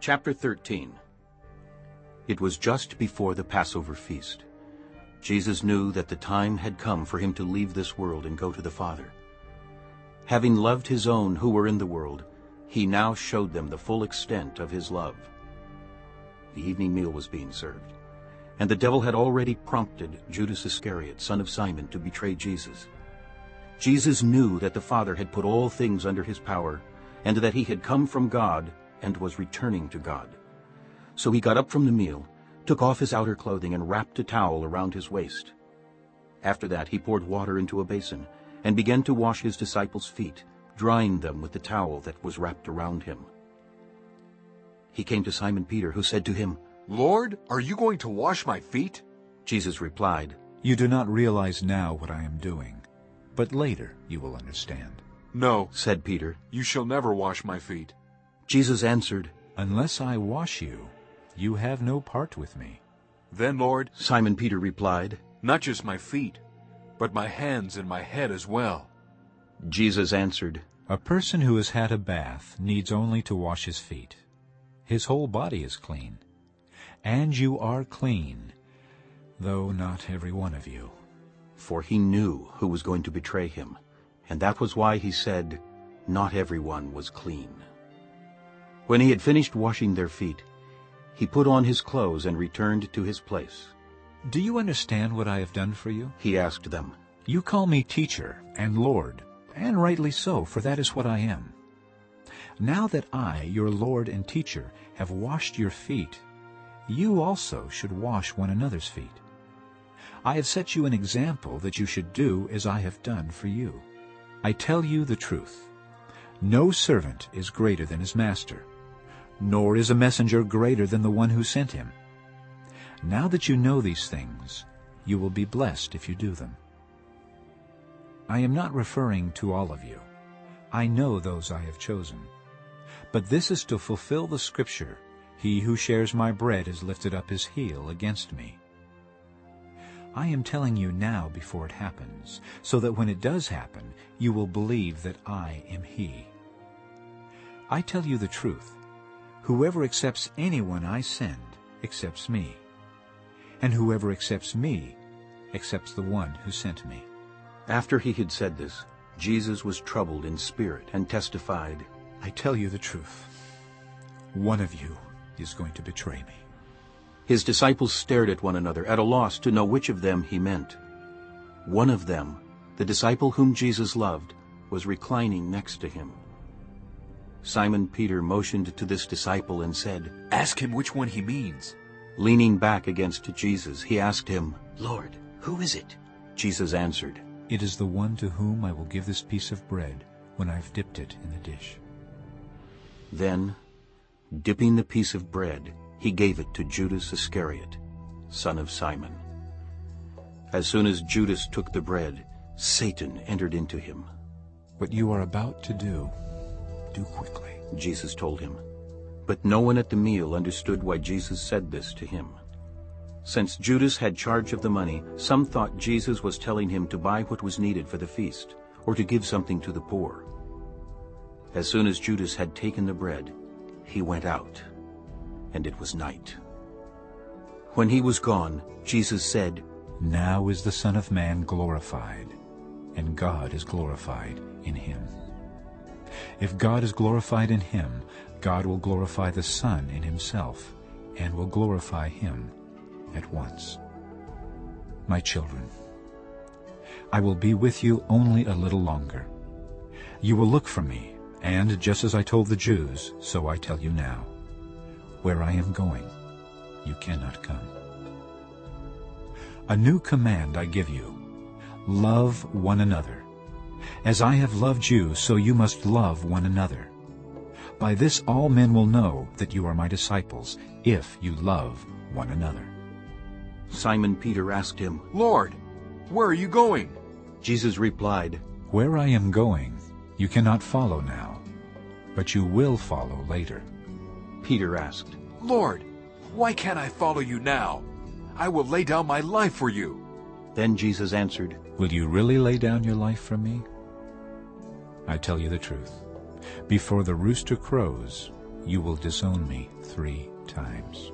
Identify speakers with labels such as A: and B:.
A: Chapter 13 It was just before the Passover feast. Jesus knew that the time had come for him to leave this world and go to the Father. Having loved his own who were in the world, he now showed them the full extent of his love. The evening meal was being served, and the devil had already prompted Judas Iscariot, son of Simon, to betray Jesus. Jesus knew that the Father had put all things under his power, and that he had come from God and was returning to God. So he got up from the meal, took off his outer clothing, and wrapped a towel around his waist. After that he poured water into a basin, and began to wash his disciples' feet, drying them with the towel that was wrapped around him. He came to Simon Peter, who said to him,
B: Lord, are you going to wash my feet?
A: Jesus replied,
C: You do not realize now what I am doing, but later you will understand.
B: No,
A: said Peter.
B: you shall never wash my feet.
A: Jesus answered,
C: Unless I wash you, you have no part with me.
B: Then, Lord,
A: Simon Peter replied,
B: not just my feet, but my hands and my head as well.
A: Jesus answered,
C: A person who has had a bath needs only to wash his feet. His whole body is clean. And you are clean, though not every one of you.
A: For he knew who was going to betray him, and that was why he said, Not everyone was clean. When he had finished washing their feet, he put on his clothes and returned to his place.
C: Do you understand what I have done for you?
A: He asked them,
C: You call me teacher and Lord, and rightly so, for that is what I am. Now that I, your Lord and teacher, have washed your feet, you also should wash one another's feet. I have set you an example that you should do as I have done for you. I tell you the truth. No servant is greater than his master, nor is a messenger greater than the one who sent him. Now that you know these things, you will be blessed if you do them. I am not referring to all of you. I know those I have chosen. But this is to fulfill the scripture, He who shares my bread has lifted up his heel against me. I am telling you now before it happens, so that when it does happen, you will believe that I am He. I tell you the truth. Whoever accepts anyone I send accepts me. And whoever accepts me accepts the one who sent me.
A: After he had said this, Jesus was troubled in spirit and testified,
C: I tell you the truth. One of you is going to betray me.
A: His disciples stared at one another, at a loss to know which of them he meant. One of them, the disciple whom Jesus loved, was reclining next to him. Simon Peter motioned to this disciple and said,
B: Ask him which one he means.
A: Leaning back against Jesus, he asked him,
D: Lord, who is it?
A: Jesus answered,
C: It is the one to whom I will give this piece of bread when I've dipped it in the dish.
A: Then, dipping the piece of bread, he gave it to Judas Iscariot, son of Simon. As soon as Judas took the bread, Satan entered into him.
C: What you are about to do, do quickly.
A: Jesus told him. But no one at the meal understood why Jesus said this to him. Since Judas had charge of the money, some thought Jesus was telling him to buy what was needed for the feast, or to give something to the poor. As soon as Judas had taken the bread, he went out, and it was night. When he was gone, Jesus said,
C: Now is the Son of Man glorified, and God is glorified in him. If God is glorified in him, God will glorify the Son in himself, and will glorify him at once. My children, I will be with you only a little longer. You will look for me, and just as I told the Jews, so I tell you now. Where I am going, you cannot come. A new command I give you. Love one another. As I have loved you, so you must love one another. By this all men will know that you are my disciples, if you love one another.
A: Simon Peter asked him,
B: Lord, where are you going?
A: Jesus replied,
C: Where I am going, you cannot follow now, but you will follow later.
A: Peter asked,
B: Lord, why can't I follow you now? I will lay down my life for you.
A: Then Jesus answered,
C: Will you really lay down your life for me? I tell you the truth. Before the rooster crows, you will disown me three times.